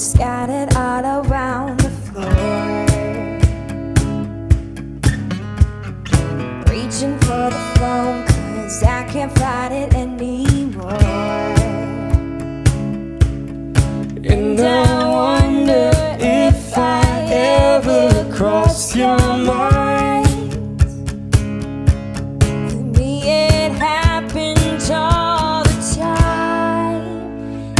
scattered all around the floor. Reaching for the phone, cause I can't fight it anymore.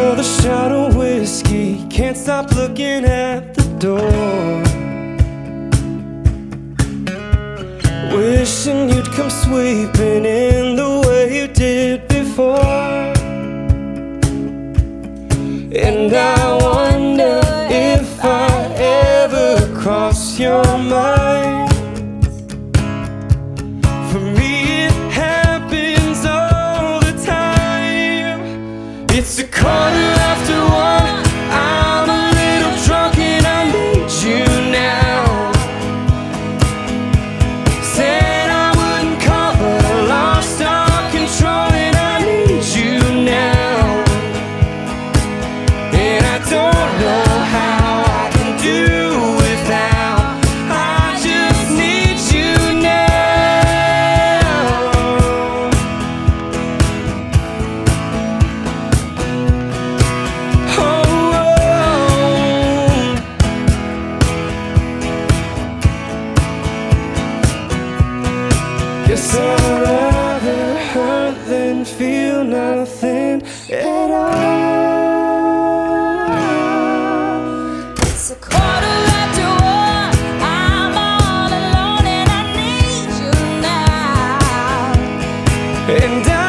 Another shot of whiskey, can't stop looking at the door. Wishing you'd come sweeping in the way you did before. And I wonder if I ever cross your mind. Guess I'd rather hurt than feel nothing at all. It's a quarter after one. I'm all alone and I need you now. And I